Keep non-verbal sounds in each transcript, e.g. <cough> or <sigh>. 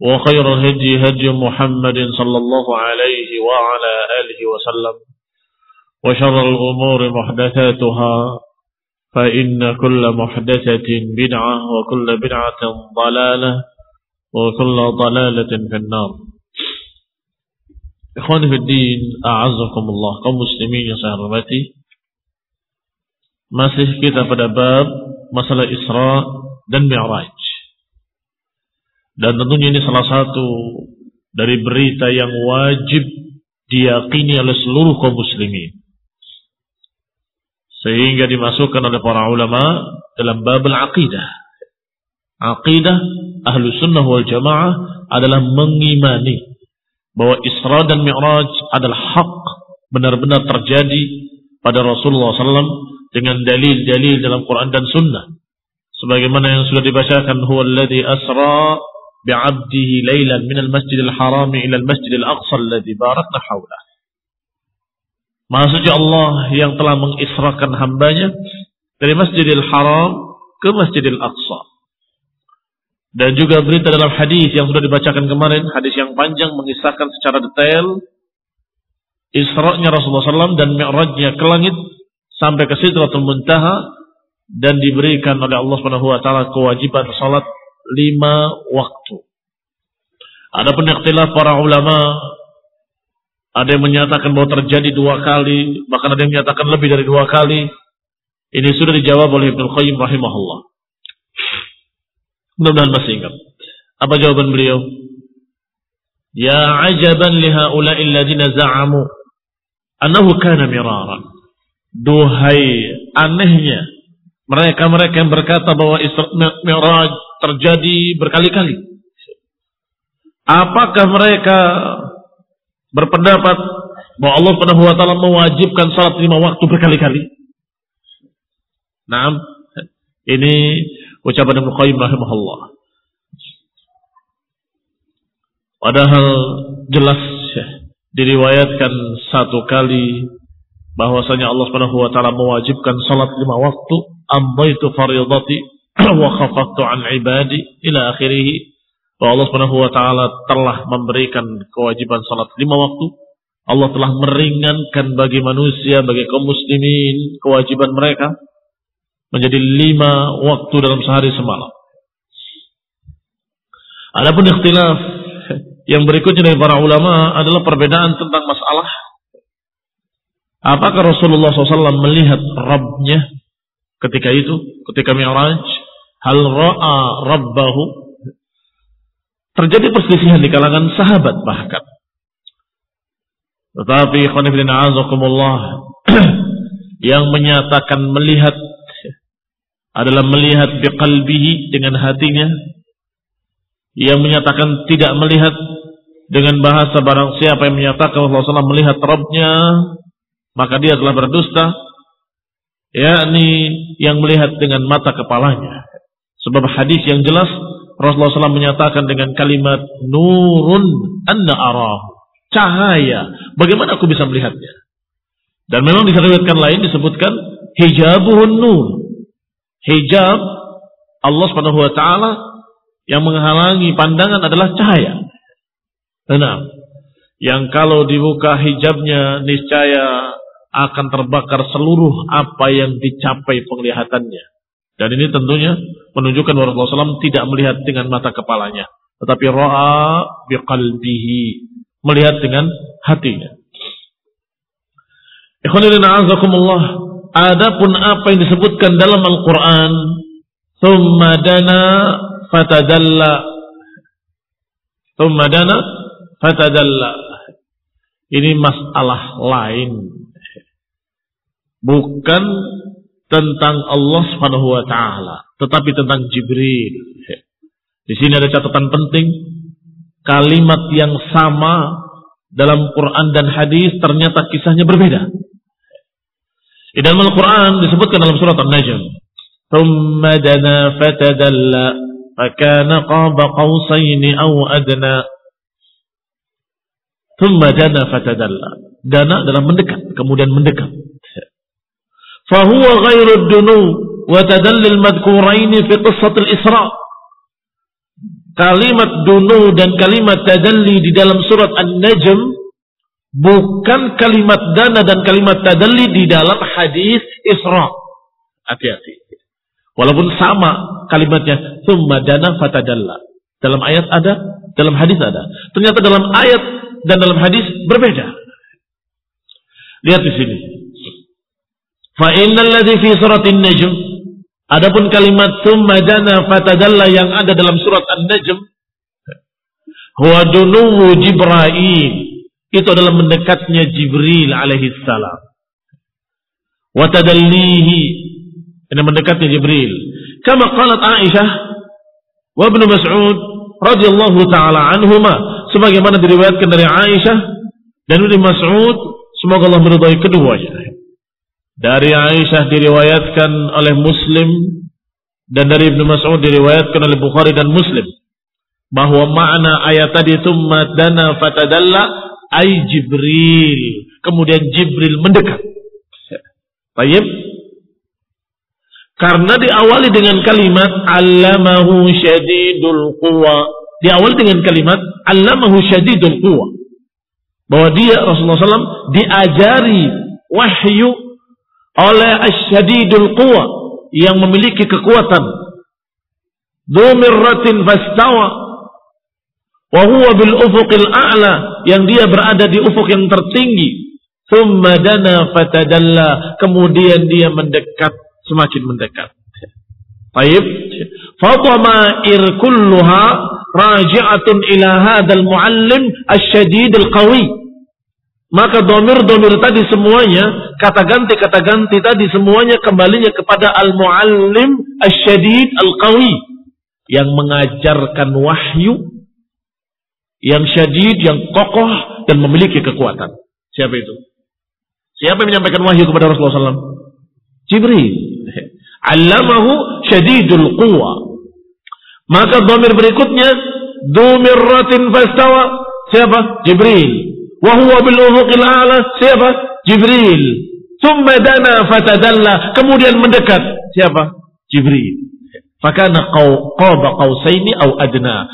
وخير الهدي هدي محمد صلى الله عليه وعلى آله وسلم. وشر الأمور محدثاتها فإن كل محدثة بدعة وكل بدعة ضلالة وكل ضلالة في النار. إخواني في الدين أعزكم الله. Yang saya hormati. Masih kita pada bab masalah Isra dan Mi'raj. Dan tentunya ini salah satu dari berita yang wajib diyakini oleh seluruh kaum muslimin sehingga dimasukkan oleh para ulama dalam bab al-aqidah aqidah ahlu sunnah wal jamaah adalah mengimani bahwa Isra dan Mi'raj adalah hak benar-benar terjadi pada Rasulullah SAW dengan dalil-dalil dalam Quran dan Sunnah. Sebagaimana yang sudah dibacakan, huwa alladhi asra bi'abdihi laylan minal masjidil harami ilal masjidil aqsa alladhi barakna hawlah. Maksudnya Allah yang telah mengisrakan hambanya dari masjidil haram ke masjidil aqsa. Dan juga berita dalam hadis yang sudah dibacakan kemarin, hadis yang panjang mengisahkan secara detail Isra'nya Rasulullah SAW dan Mi'rajnya ke langit sampai ke Sidratul Muntaha dan diberikan oleh Allah taala kewajiban salat lima waktu. Adapun ikhtilaf para ulama ada yang menyatakan bahwa terjadi dua kali, bahkan ada yang menyatakan lebih dari dua kali. Ini sudah dijawab oleh Ibnu Qayyim rahimahullah. Mudah-mudahan masih ingat. Apa jawaban beliau? Ya ajaban liha ula'il ladina za'amu annahu kana miraran. Duhai anehnya mereka-mereka yang berkata bahwa Isra Mi'raj terjadi berkali-kali. Apakah mereka berpendapat bahwa Allah Subhanahu wa taala mewajibkan salat lima waktu berkali-kali? Nah, ini ucapan Ibnu Qayyim rahimahullah. Padahal jelas diriwayatkan satu kali bahwasanya Allah Subhanahu wa taala mewajibkan salat lima waktu, amdaitu fardhati <clears throat> wa khafaftu an ibadi ila akhirih. Bahwa Allah Subhanahu wa taala telah memberikan kewajiban salat lima waktu. Allah telah meringankan bagi manusia, bagi kaum muslimin kewajiban mereka menjadi lima waktu dalam sehari semalam. Adapun ikhtilaf yang berikutnya dari para ulama adalah perbedaan tentang masalah apakah Rasulullah SAW melihat Rabbnya ketika itu, ketika Mi'raj, hal ra'a Rabbahu. Terjadi perselisihan di kalangan sahabat bahkan. Tetapi khonifidina azakumullah <clears throat> yang menyatakan melihat adalah melihat biqalbihi dengan hatinya. Yang menyatakan tidak melihat dengan bahasa barang siapa yang menyatakan Allah SAW melihat Rabbnya maka dia telah berdusta. Yakni yang melihat dengan mata kepalanya sebab hadis yang jelas Rasulullah SAW menyatakan dengan kalimat nurun anna arahu cahaya bagaimana aku bisa melihatnya dan memang disebutkan lain disebutkan hijabuhun nur. Hijab Allah Subhanahu wa taala yang menghalangi pandangan adalah cahaya. Nah, yang kalau dibuka hijabnya niscaya akan terbakar seluruh apa yang dicapai penglihatannya. Dan ini tentunya menunjukkan bahwa Rasulullah SAW tidak melihat dengan mata kepalanya, tetapi roa biqalbihi, melihat dengan hatinya. Adapun apa yang disebutkan dalam Al-Quran, thumma dana fatadalla, thumma dana fatadalla. Ini masalah lain. Bukan tentang Allah Subhanahu wa taala, tetapi tentang Jibril. Di sini ada catatan penting, kalimat yang sama dalam Quran dan hadis ternyata kisahnya berbeda. Di dalam Al-Quran disebutkan dalam surat An-Najm. ثُمَّ دَنَا فَتَدَلَّى فَكَانَ قَابَ قَوْسَيْنِ أَوْ أَدْنَى ثُمَّ دَنَا فَتَدَلَّى Dana adalah mendekat, kemudian mendekat. fahuwa ghairud dunu wa tadallil madhkuraini fi qissatil Isra. Kalimat dunu dan kalimat tadalli di dalam surat An-Najm bukan kalimat dana dan kalimat tadalli di dalam hadis Isra. Hati-hati. Walaupun sama kalimatnya summa dana fatadalla. Dalam ayat ada, dalam hadis ada. Ternyata dalam ayat dan dalam hadis berbeda. Lihat di sini. Fa innal ladzi fi suratin najm adapun kalimat summa dana fatadalla yang ada dalam surat An-Najm huwa dunuwu Jibril itu adalah mendekatnya Jibril alaihi salam. Wa tadallihi ini mendekatnya Jibril. Kama qalat Aisyah wa Ibnu Mas'ud radhiyallahu taala anhuma sebagaimana diriwayatkan dari Aisyah dan Ibnu Mas'ud semoga Allah meridai keduanya. Dari Aisyah diriwayatkan oleh Muslim dan dari Ibnu Mas'ud diriwayatkan oleh Bukhari dan Muslim bahwa makna ayat tadi itu madana fatadalla ay Jibril. Kemudian Jibril mendekat. Baik. Karena diawali dengan kalimat allamahu syadidul quwa. Diawali dengan kalimat allamahu syadidul quwa. Bahwa dia Rasulullah SAW diajari wahyu oleh asyadidul quwa yang memiliki kekuatan. Dumirratin fastawa Wahuwa bil ufuqil a'la yang dia berada di ufuk yang tertinggi. Thumma dana fatadalla. Kemudian dia mendekat, semakin mendekat. Baik. Fatamair kulluha raji'atun ila hadal muallim asyadid al-qawi. Maka domir-domir tadi semuanya, kata ganti-kata ganti tadi semuanya kembalinya kepada al-muallim asyadid al-qawi. Yang mengajarkan wahyu yang syadid, yang kokoh dan memiliki kekuatan. Siapa itu? Siapa yang menyampaikan wahyu kepada Rasulullah SAW? Jibril. <laughs> Allamahu syadidul quwa. Maka domir berikutnya, ratin fastawa. Siapa? Jibril. Wahuwa bil ufuqil a'la. Siapa? Jibril. Thumma dana fatadalla. Kemudian mendekat. Siapa? Jibril. Fakana qawba qawsaini au adna.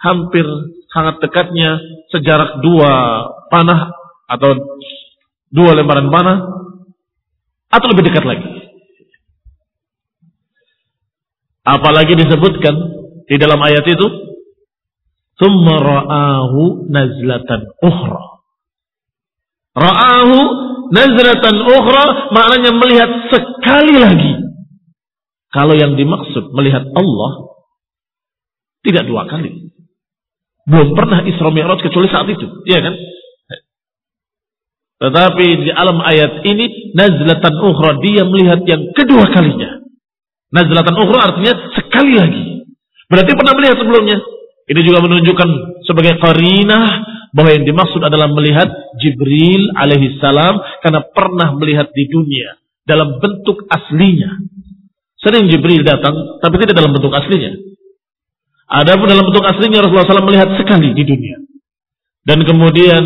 Hampir sangat dekatnya sejarak dua panah atau dua lembaran panah atau lebih dekat lagi. Apalagi disebutkan di dalam ayat itu, "Tsumma ra'ahu nazlatan ukhra." Ra'ahu nazlatan ukhra maknanya melihat sekali lagi. Kalau yang dimaksud melihat Allah tidak dua kali. Belum pernah Isra Mi'raj kecuali saat itu, iya kan? Tetapi di alam ayat ini nazlatan ukhra dia melihat yang kedua kalinya. Nazlatan ukhra artinya sekali lagi. Berarti pernah melihat sebelumnya. Ini juga menunjukkan sebagai qarinah bahwa yang dimaksud adalah melihat Jibril alaihi salam karena pernah melihat di dunia dalam bentuk aslinya. Sering Jibril datang tapi tidak dalam bentuk aslinya. Adapun dalam bentuk aslinya Rasulullah SAW melihat sekali di dunia. Dan kemudian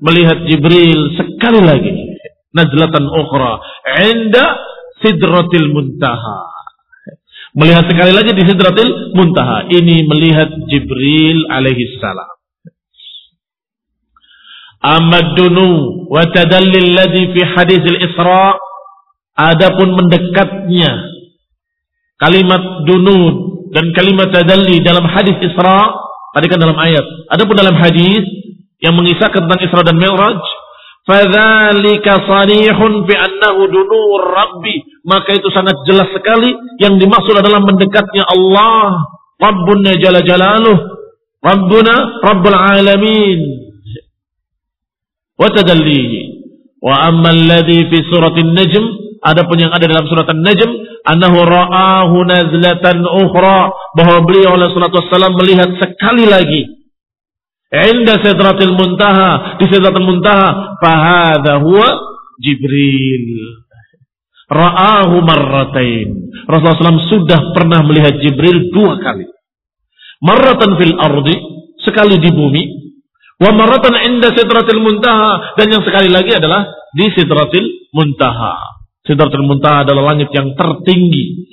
melihat Jibril sekali lagi. Nazlatan ukhra. Inda sidratil muntaha. Melihat sekali lagi di sidratil muntaha. Ini melihat Jibril alaihi salam. Amma dunu wa tadallil ladhi fi hadis al-Isra. Adapun mendekatnya kalimat dunud dan kalimat tadalli dalam hadis Isra, tadi kan dalam ayat. Adapun dalam hadis yang mengisahkan tentang Isra dan Mi'raj, fadzalika sarihun bi annahu dunur rabbi, maka itu sangat jelas sekali yang dimaksud adalah mendekatnya Allah, Rabbuna jalla jalaluh, Rabbuna rabbul alamin. Wa tadallihi. Wa amma alladhi fi suratin najm, adapun yang ada dalam surat An-Najm, annahu ra'ahu nazlatan ukhra bahwa beliau oleh salatu wassalam melihat sekali lagi. inda sidratil muntaha di sidratil muntaha fahadha huwa Jibril ra'ahu marratain Rasulullah SAW sudah pernah melihat Jibril dua kali. marratan fil ardi sekali di bumi wa marratan inda sidratil muntaha dan yang sekali lagi adalah di sidratil muntaha Sidratul Muntaha adalah langit yang tertinggi.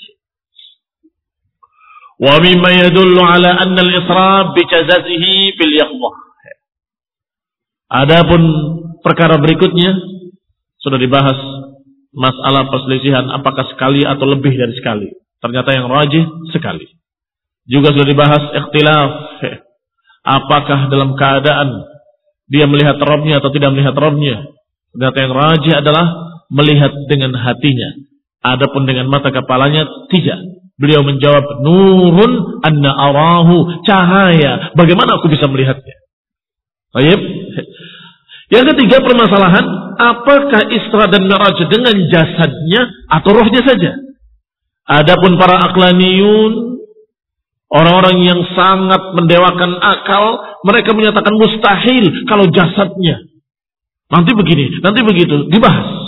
Wa mimma yadullu ala anna al-isra bi jazazihi fil yaqdah. Adapun perkara berikutnya sudah dibahas masalah perselisihan apakah sekali atau lebih dari sekali. Ternyata yang rajih sekali. Juga sudah dibahas ikhtilaf apakah dalam keadaan dia melihat robnya atau tidak melihat robnya. Ternyata yang rajih adalah melihat dengan hatinya. Adapun dengan mata kepalanya tidak. Beliau menjawab, nurun anna arahu, cahaya. Bagaimana aku bisa melihatnya? Baik. Yang ketiga permasalahan, apakah Isra dan Mi'raj dengan jasadnya atau rohnya saja? Adapun para aklaniyun, orang-orang yang sangat mendewakan akal, mereka menyatakan mustahil kalau jasadnya. Nanti begini, nanti begitu, dibahas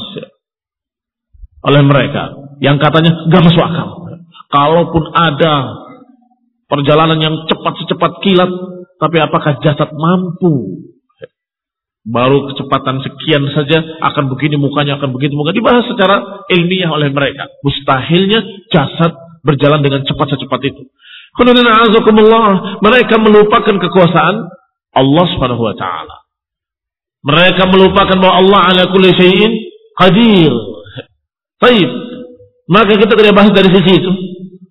oleh mereka yang katanya gak masuk akal. Kalaupun ada perjalanan yang cepat secepat kilat, tapi apakah jasad mampu? Baru kecepatan sekian saja akan begini mukanya akan begitu muka dibahas secara ilmiah oleh mereka. Mustahilnya jasad berjalan dengan cepat secepat itu. Mereka melupakan kekuasaan Allah Subhanahu wa taala. Mereka melupakan bahwa Allah ala kulli syai'in qadir. Baik. Maka kita tidak bahas dari sisi itu.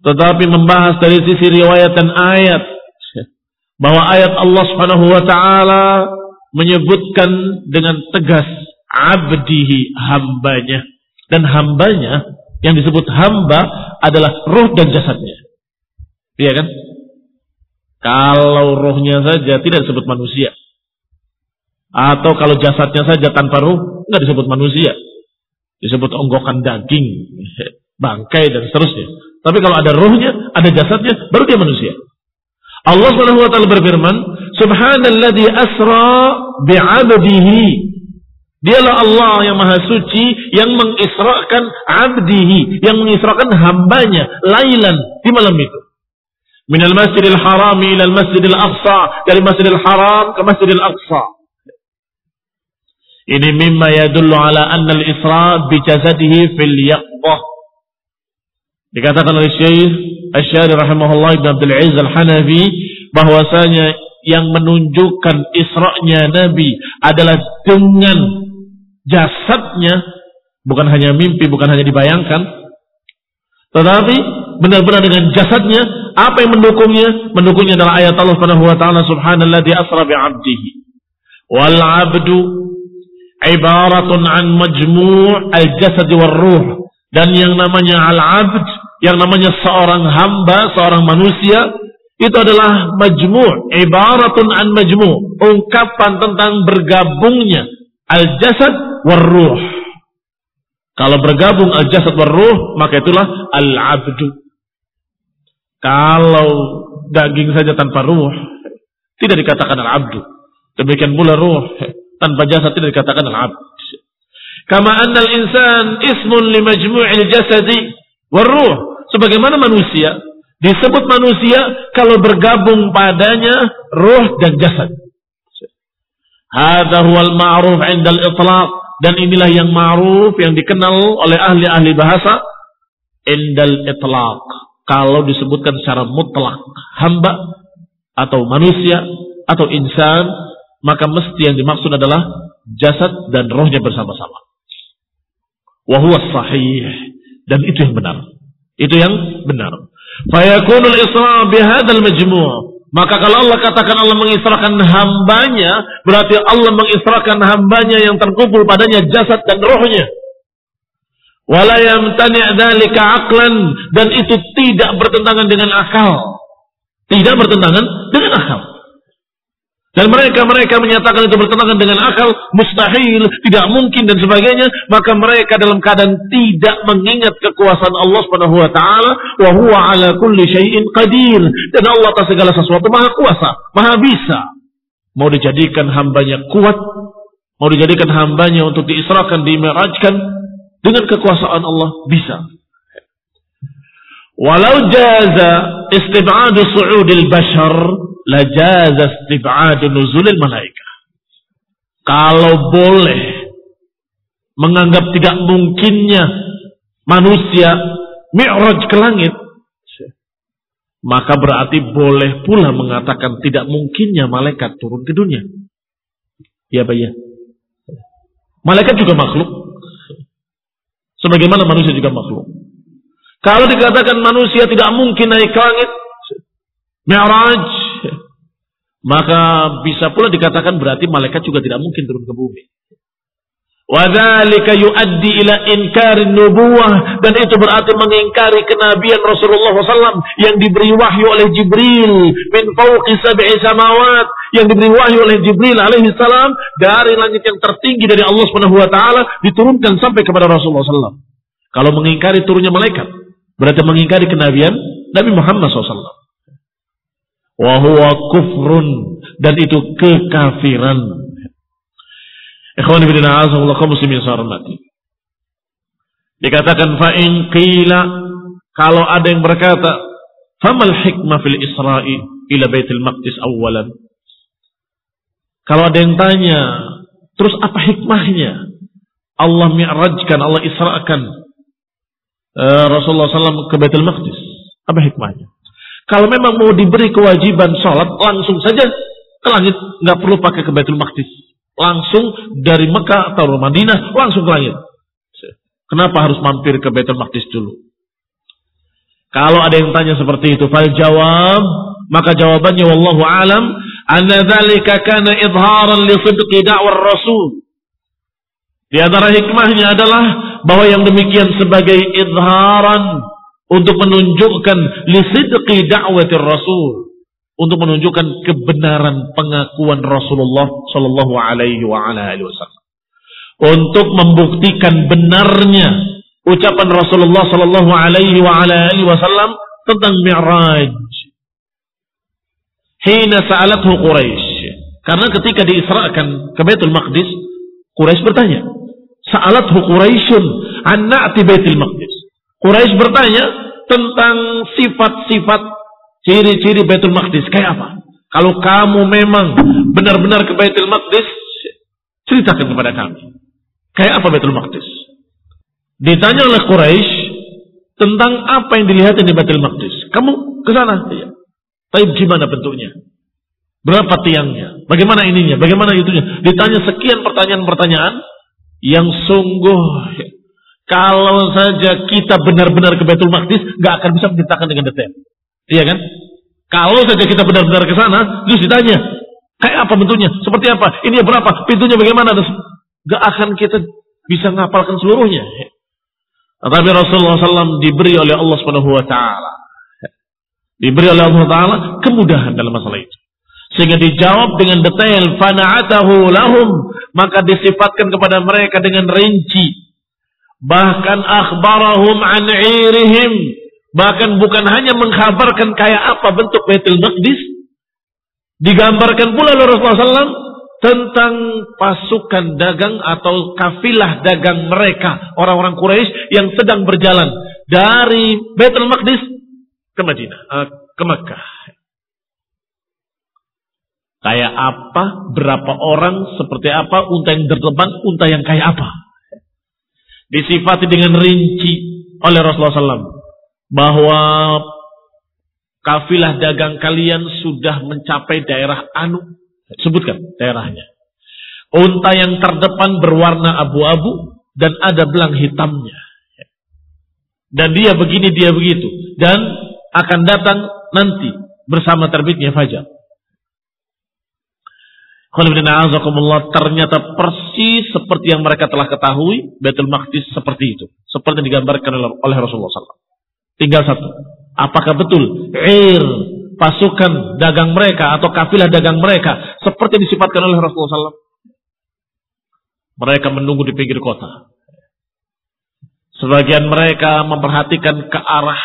Tetapi membahas dari sisi riwayat dan ayat. Bahwa ayat Allah subhanahu wa ta'ala menyebutkan dengan tegas abdihi hambanya. Dan hambanya yang disebut hamba adalah roh dan jasadnya. Iya kan? Kalau rohnya saja tidak disebut manusia. Atau kalau jasadnya saja tanpa roh, nggak disebut manusia disebut onggokan daging, <laughs> bangkai dan seterusnya. Tapi kalau ada ruhnya, ada jasadnya, baru dia manusia. Allah Subhanahu wa taala berfirman, "Subhanalladzi asra bi'abdihi." Dialah Allah yang maha suci yang mengisrakan abdihi, yang mengisrakan hambanya lailan di malam itu. Minal masjidil haram ila masjidil aqsa, dari masjidil haram ke masjidil aqsa. Ini mimma yadullu ala anna al-isra bi jasadihi fil yaqbah. Dikatakan oleh Syekh Asy-Syari rahimahullah Ibnu Abdul Aziz Al-Hanafi bahwasanya yang menunjukkan Isra'nya Nabi adalah dengan jasadnya bukan hanya mimpi, bukan hanya dibayangkan tetapi benar-benar dengan jasadnya apa yang mendukungnya? Mendukungnya adalah ayat Allah Subhanahu wa taala subhanalladzi asra bi 'abdihi wal 'abdu ibaratun an majmu' al-jasad war ruh dan yang namanya al-abd yang namanya seorang hamba seorang manusia itu adalah majmu' ibaratun an majmu' ungkapan tentang bergabungnya Al-jasad war-ruh. Kalau bergabung al-jasad war-ruh, maka itulah al-abdu. Kalau daging saja tanpa ruh, tidak dikatakan al-abdu. Demikian pula ruh tanpa jasad tidak dikatakan al-abd. Kama anna al-insan ismun li majmu'il jasadi war-ruh. Sebagaimana manusia disebut manusia kalau bergabung padanya ruh dan jasad. Hadha huwal ma'ruf 'inda al-itlaq dan inilah yang ma'ruf yang dikenal oleh ahli-ahli bahasa indal itlaq. Kalau disebutkan secara mutlak hamba atau manusia atau insan maka mesti yang dimaksud adalah jasad dan rohnya bersama-sama. Wahuwa sahih dan itu yang benar. Itu yang benar. Fayakunul isra bihadal majmu' Maka kalau Allah katakan Allah mengisrakan hambanya, berarti Allah mengisrakan hambanya yang terkumpul padanya jasad dan rohnya. Wala yamtani' dzalika aqlan dan itu tidak bertentangan dengan akal. Tidak bertentangan dengan akal. Dan mereka-mereka menyatakan itu bertentangan dengan akal, mustahil, tidak mungkin dan sebagainya, maka mereka dalam keadaan tidak mengingat kekuasaan Allah Subhanahu wa taala, wa huwa ala kulli syai'in qadir. Dan Allah atas segala sesuatu maha kuasa, maha bisa. Mau dijadikan hambanya kuat, mau dijadikan hambanya untuk diisrakan, dimirajkan dengan kekuasaan Allah bisa. Walau jaza istib'adu su'udil bashar lajaza istib'adu nuzulil malaikah. Kalau boleh menganggap tidak mungkinnya manusia mi'raj ke langit, maka berarti boleh pula mengatakan tidak mungkinnya malaikat turun ke dunia. Ya, Pak ya. Malaikat juga makhluk. Sebagaimana manusia juga makhluk. Kalau dikatakan manusia tidak mungkin naik ke langit, mi'raj, maka bisa pula dikatakan berarti malaikat juga tidak mungkin turun ke bumi. Wadhalika yuaddi ila inkari nubuwah dan itu berarti mengingkari kenabian Rasulullah SAW yang diberi wahyu oleh Jibril min fawqi sab'i samawat yang diberi wahyu oleh Jibril alaihi salam dari langit yang tertinggi dari Allah taala diturunkan sampai kepada Rasulullah SAW. Kalau mengingkari turunnya malaikat berarti mengingkari kenabian Nabi Muhammad SAW. Wahuwa kufrun dan itu kekafiran Ikhwan ibn kaum muslimin mati. Dikatakan fa'in qila kalau ada yang berkata famal hikmah fil isra'i ila baitul maqdis awalan. Kalau ada yang tanya, terus apa hikmahnya? Allah mi'rajkan, Allah isra'kan uh, Rasulullah SAW ke Baitul Maqdis. Apa hikmahnya? Kalau memang mau diberi kewajiban sholat, langsung saja ke langit. Nggak perlu pakai ke Baitul Maqdis. Langsung dari Mekah atau Madinah langsung ke langit. Kenapa harus mampir ke Baitul Maqdis dulu? Kalau ada yang tanya seperti itu, fal jawab, maka jawabannya wallahu alam, anna dzalika kana idharan li sidqi da'war rasul. Di antara hikmahnya adalah bahwa yang demikian sebagai idharan untuk menunjukkan li sidqi da'watir rasul untuk menunjukkan kebenaran pengakuan Rasulullah Shallallahu Alaihi Wasallam, untuk membuktikan benarnya ucapan Rasulullah Shallallahu Alaihi Wasallam tentang Mi'raj. Hina sa'alathu Quraisy. Karena ketika diisrakan ke Baitul Maqdis, Quraisy bertanya, Sa'alathu Quraisyun an na'ti Baitul Maqdis. Quraisy bertanya tentang sifat-sifat Ciri-ciri Baitul Maqdis kayak apa? Kalau kamu memang benar-benar ke Baitul Maqdis, ceritakan kepada kami. Kayak apa Baitul Maqdis? Ditanya oleh Quraisy tentang apa yang dilihat di Baitul Maqdis. Kamu ke sana? Iya. Tapi gimana bentuknya? Berapa tiangnya? Bagaimana ininya? Bagaimana itunya? Ditanya sekian pertanyaan-pertanyaan yang sungguh kalau saja kita benar-benar ke Baitul Maqdis, nggak akan bisa menceritakan dengan detail. Iya kan? Kalau saja kita benar-benar ke sana, terus ditanya, kayak apa bentuknya? Seperti apa? Ini berapa? Pintunya bagaimana? Gak akan kita bisa ngapalkan seluruhnya. Tetapi Rasulullah SAW diberi oleh Allah Subhanahu Wa Taala, diberi oleh Allah Taala kemudahan dalam masalah itu. Sehingga dijawab dengan detail. Fana'atahu lahum. Maka disifatkan kepada mereka dengan rinci. Bahkan akhbarahum an irihim. Bahkan bukan hanya mengkhabarkan kayak apa bentuk Baitul Maqdis. Digambarkan pula oleh Rasulullah SAW tentang pasukan dagang atau kafilah dagang mereka. Orang-orang Quraisy yang sedang berjalan dari Baitul Maqdis ke Madinah, eh, ke Makkah. Kayak apa, berapa orang, seperti apa, unta yang terdepan, unta yang kayak apa. Disifati dengan rinci oleh Rasulullah SAW. Bahwa kafilah dagang kalian sudah mencapai daerah Anu. Sebutkan daerahnya. Unta yang terdepan berwarna abu-abu dan ada belang hitamnya. Dan dia begini, dia begitu. Dan akan datang nanti bersama terbitnya fajar. Ternyata persis seperti yang mereka telah ketahui, Betul Maqdis seperti itu. Seperti yang digambarkan oleh Rasulullah SAW. Tinggal satu. Apakah betul air pasukan dagang mereka atau kafilah dagang mereka seperti disifatkan oleh Rasulullah SAW? Mereka menunggu di pinggir kota. Sebagian mereka memperhatikan ke arah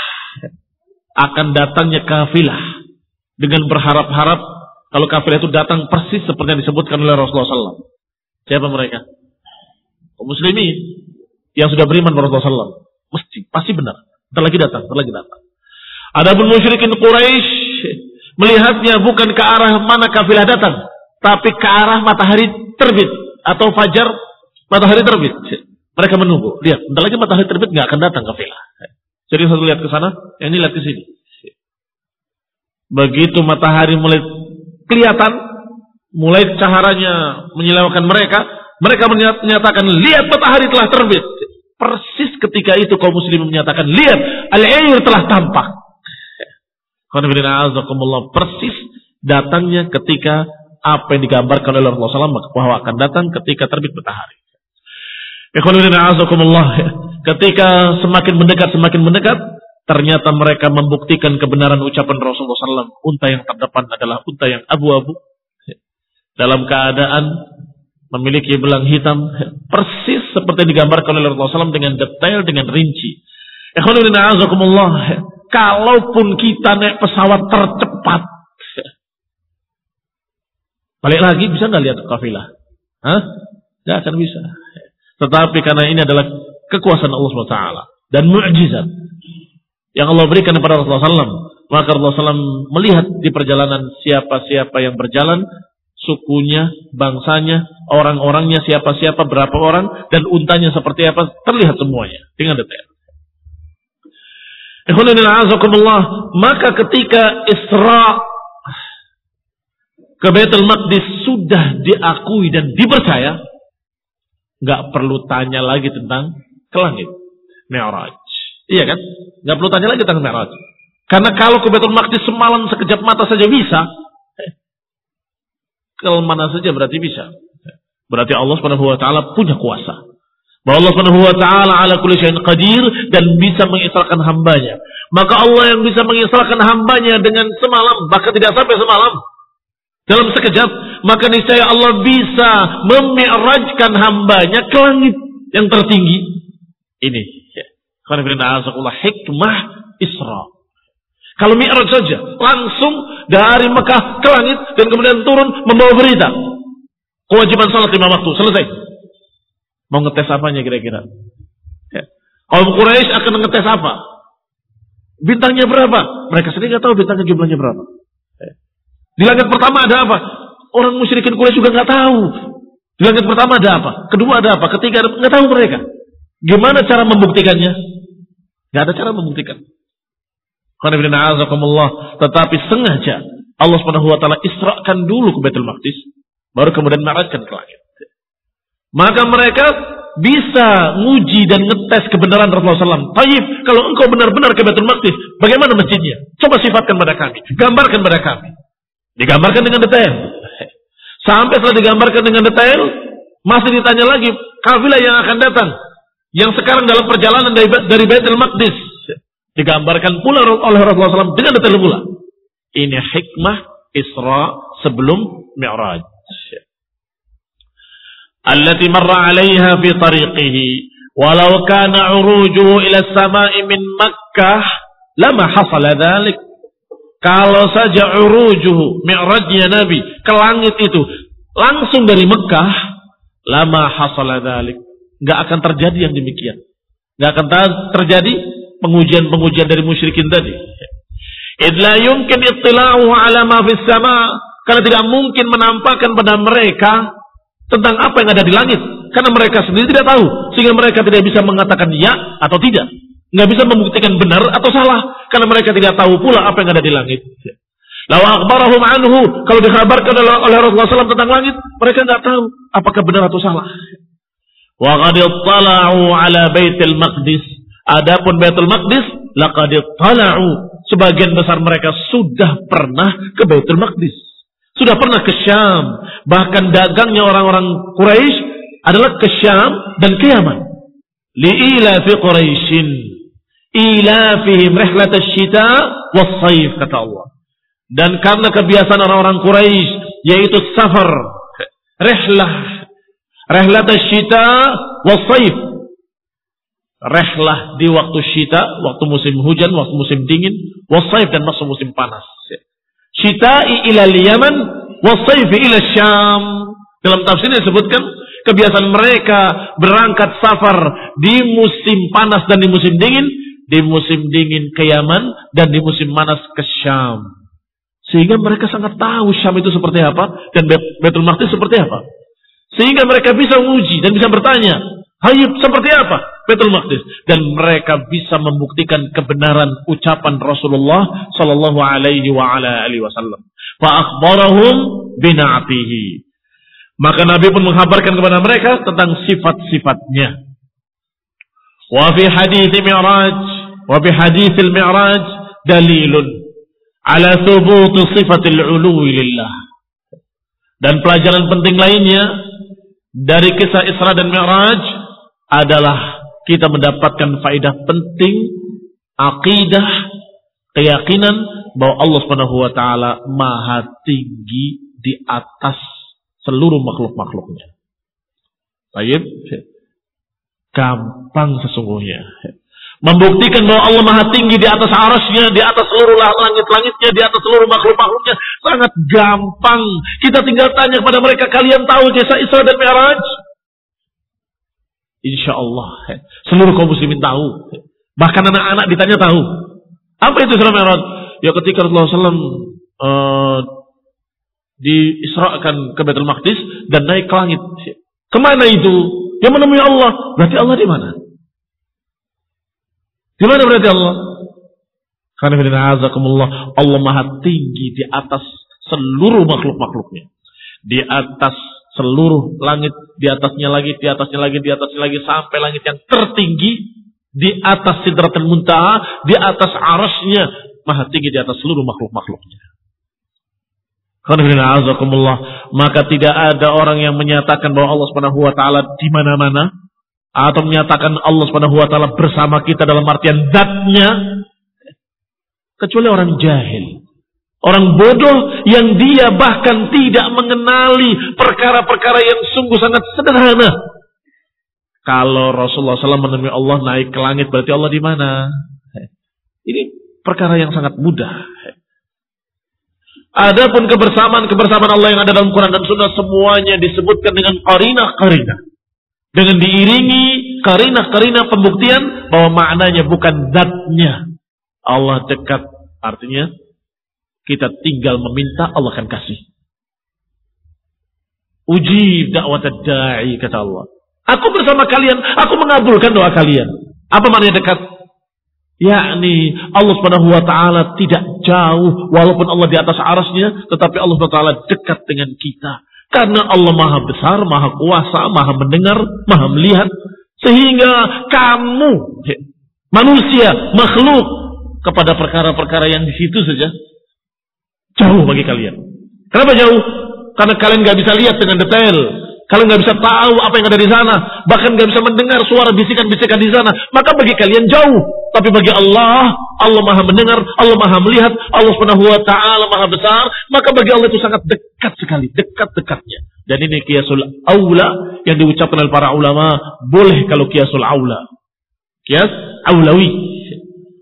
akan datangnya kafilah dengan berharap-harap kalau kafir itu datang persis seperti yang disebutkan oleh Rasulullah SAW. Siapa mereka? Muslimin yang sudah beriman kepada Rasulullah SAW. Mesti, pasti benar. Ntar lagi datang, ntar lagi datang. Adapun musyrikin Quraisy melihatnya bukan ke arah mana kafilah datang, tapi ke arah matahari terbit atau fajar matahari terbit. Mereka menunggu. Lihat, ntar lagi matahari terbit nggak akan datang kafilah. Jadi satu lihat ke sana, yang ini lihat ke sini. Begitu matahari mulai kelihatan mulai caharanya menyilaukan mereka, mereka menyatakan lihat matahari telah terbit. Persis ketika itu kaum muslimin menyatakan lihat al-air telah tampak. Persis datangnya ketika apa yang digambarkan oleh Rasulullah SAW bahwa akan datang ketika terbit matahari. Ketika semakin mendekat semakin mendekat Ternyata mereka membuktikan kebenaran ucapan Rasulullah SAW. Unta yang terdepan adalah unta yang abu-abu. Dalam keadaan memiliki belang hitam. Persis seperti digambarkan oleh Rasulullah SAW dengan detail, dengan rinci. Kalaupun kita naik pesawat tercepat. Balik lagi bisa nggak lihat kafilah? Hah? Gak akan bisa. Tetapi karena ini adalah kekuasaan Allah SWT dan mujizat yang Allah berikan kepada Rasulullah SAW. Maka Rasulullah SAW melihat di perjalanan siapa-siapa yang berjalan, sukunya, bangsanya, orang-orangnya, siapa-siapa, berapa orang, dan untanya seperti apa, terlihat semuanya dengan detail. Maka ketika Isra ke Baitul Maqdis sudah diakui dan dipercaya, nggak perlu tanya lagi tentang ke langit. Mi'raj. Iya kan? Gak perlu tanya lagi tentang Mi'raj. Karena kalau ke Baitul Maqdis semalam sekejap mata saja bisa. Ke mana saja berarti bisa. Berarti Allah Subhanahu wa taala punya kuasa. Bahwa Allah Subhanahu wa taala ala kulli syai'in qadir dan bisa mengisrakan hambanya. Maka Allah yang bisa mengisrakan hambanya dengan semalam, bahkan tidak sampai semalam. Dalam sekejap, maka niscaya Allah bisa memi'rajkan hambanya ke langit yang tertinggi. Ini hikmah Isra. Kalau Mi'raj saja, langsung dari Mekah ke langit dan kemudian turun membawa berita. Kewajiban salat lima waktu, selesai. Mau ngetes apanya kira-kira? Ya. Kaum Quraisy akan ngetes apa? Bintangnya berapa? Mereka sendiri nggak tahu bintangnya jumlahnya berapa. Ya. Di langit pertama ada apa? Orang musyrikin Quraisy juga nggak tahu. Di langit pertama ada apa? Kedua ada apa? Ketiga nggak tahu mereka. Gimana cara membuktikannya? Gak ada cara membuktikan. Tetapi sengaja Allah Subhanahu wa taala israkan dulu ke Baitul Maqdis, baru kemudian marahkan ke langit. Maka mereka bisa nguji dan ngetes kebenaran Rasulullah SAW. Taib, kalau engkau benar-benar ke Baitul Maqdis, bagaimana masjidnya? Coba sifatkan pada kami, gambarkan pada kami. Digambarkan dengan detail. <laughs> Sampai setelah digambarkan dengan detail, masih ditanya lagi, kafilah yang akan datang yang sekarang dalam perjalanan dari, dari Baitul Maqdis digambarkan pula oleh Rasulullah SAW dengan detail pula. Ini hikmah Isra sebelum Mi'raj. Allati marra 'alaiha fi tariqihi walau kana 'urujuhu ila as-sama'i min Makkah lama hasala dzalik. Kalau saja urujuhu mi'rajnya Nabi ke langit itu langsung dari Mekah, lama hasala dzalik. Enggak akan terjadi yang demikian. Enggak akan terjadi pengujian-pengujian dari musyrikin tadi. Idla yumkin ittila'uhu ala ma fis sama. Karena tidak mungkin menampakkan pada mereka tentang apa yang ada di langit. Karena mereka sendiri tidak tahu. Sehingga mereka tidak bisa mengatakan ya atau tidak. Nggak bisa membuktikan benar atau salah. Karena mereka tidak tahu pula apa yang ada di langit. Lalu akbarahum anhu. Kalau dikhabarkan oleh Rasulullah SAW tentang langit. Mereka nggak tahu apakah benar atau salah. Wa ala baitil maqdis. Adapun Baitul Maqdis, laqad tala'u. Sebagian besar mereka sudah pernah ke Baitul Maqdis. Sudah pernah ke Syam. Bahkan dagangnya orang-orang Quraisy adalah ke Syam dan ke Yaman. Li'ila fi Quraisyin. Ilafihim rihlat syita was-saif kata Allah. Dan karena kebiasaan orang-orang Quraisy yaitu safar, rihlah, rihlat syita was-saif rehlah di waktu syita, waktu musim hujan, waktu musim dingin, wasaif dan masuk musim panas. Syita'i ila Yaman, wasaifi ila Syam. Dalam tafsirnya disebutkan kebiasaan mereka berangkat safar di musim panas dan di musim dingin, di musim dingin ke Yaman dan di musim panas ke Syam. Sehingga mereka sangat tahu Syam itu seperti apa dan Betul Maqdis seperti apa. Sehingga mereka bisa uji dan bisa bertanya, Hayib seperti apa? Betul Maqdis dan mereka bisa membuktikan kebenaran ucapan Rasulullah sallallahu alaihi wa ala alihi wasallam. Fa akhbarahum bina'atihi. Maka Nabi pun menghabarkan kepada mereka tentang sifat-sifatnya. Wa fi hadis Mi'raj, wa fi hadis Mi'raj dalilun ala thubut sifatil uluwi lillah. Dan pelajaran penting lainnya dari kisah Isra dan Mi'raj adalah kita mendapatkan faedah penting akidah keyakinan bahwa Allah Subhanahu wa taala maha tinggi di atas seluruh makhluk-makhluknya. Baik. Gampang sesungguhnya. Membuktikan bahwa Allah maha tinggi di atas arasnya, di atas seluruh langit-langitnya, di atas seluruh makhluk-makhluknya. Sangat gampang. Kita tinggal tanya kepada mereka, kalian tahu kisah Isra dan Mi'raj? Insya Allah. Seluruh kaum muslimin tahu. Bahkan anak-anak ditanya tahu. Apa itu Isra Mi'raj? Ya ketika Rasulullah SAW uh, diisrakan ke Baitul Maqdis dan naik ke langit. Ke mana itu? Yang menemui Allah. Berarti Allah di mana? Di mana berarti Allah? Karena Allah maha tinggi di atas seluruh makhluk-makhluknya. Di atas seluruh langit di atasnya lagi, di atasnya lagi, di atasnya lagi sampai langit yang tertinggi di atas sidratul muntaha, di atas arasnya maha tinggi di atas seluruh makhluk-makhluknya. Maka tidak ada orang yang menyatakan bahwa Allah Subhanahu wa taala di mana-mana atau menyatakan Allah Subhanahu wa taala bersama kita dalam artian zatnya kecuali orang jahil. Orang bodoh yang dia bahkan tidak mengenali perkara-perkara yang sungguh sangat sederhana. Kalau Rasulullah SAW menemui Allah naik ke langit, berarti Allah di mana? Ini perkara yang sangat mudah. Adapun kebersamaan-kebersamaan Allah yang ada dalam Quran dan Sunnah semuanya disebutkan dengan karinah-karinah. Dengan diiringi karinah-karinah pembuktian bahwa maknanya bukan zatnya. Allah dekat. Artinya kita tinggal meminta, Allah akan kasih. Uji dakwat da'i kata Allah. Aku bersama kalian, aku mengabulkan doa kalian. Apa maknanya dekat? Yakni Allah Subhanahu wa taala tidak jauh walaupun Allah di atas arasnya, tetapi Allah Subhanahu wa taala dekat dengan kita. Karena Allah Maha besar, Maha kuasa, Maha mendengar, Maha melihat sehingga kamu manusia, makhluk kepada perkara-perkara yang di situ saja Jauh bagi kalian. Kenapa jauh? Karena kalian gak bisa lihat dengan detail. Kalau nggak bisa tahu apa yang ada di sana, bahkan nggak bisa mendengar suara bisikan-bisikan di sana, maka bagi kalian jauh. Tapi bagi Allah, Allah maha mendengar, Allah maha melihat, Allah subhanahu wa ta'ala maha besar, maka bagi Allah itu sangat dekat sekali, dekat-dekatnya. Dan ini kiasul aula yang diucapkan oleh para ulama, boleh kalau kiasul aula. Kias aulawi.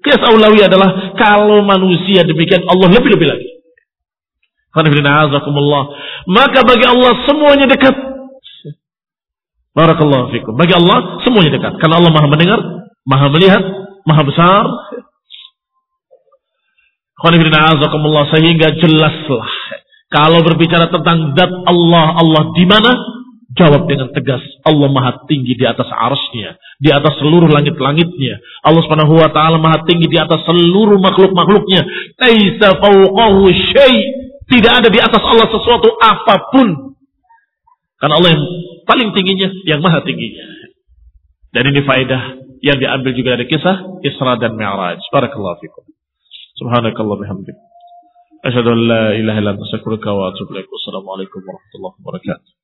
Kias aulawi adalah kalau manusia demikian Allah lebih-lebih lagi. Maka bagi Allah semuanya dekat. Barakallahu fikum. Bagi Allah semuanya dekat. Karena Allah maha mendengar, maha melihat, maha besar. Sehingga jelaslah. Kalau berbicara tentang zat Allah, Allah di mana? Jawab dengan tegas. Allah maha tinggi di atas arasnya. Di atas seluruh langit-langitnya. Allah subhanahu wa ta'ala maha tinggi di atas seluruh makhluk-makhluknya. Taisa fauqahu syai' Tidak ada di atas Allah sesuatu apa pun. Karena Allah yang paling tingginya, yang maha tingginya. Dan ini faedah yang diambil juga dari kisah Isra dan Mi'raj. Barakallahu fikum. Subhanakallah bihamdik. Asyhadu an la ilaha wa atubu ilaik. Wassalamualaikum warahmatullahi wabarakatuh.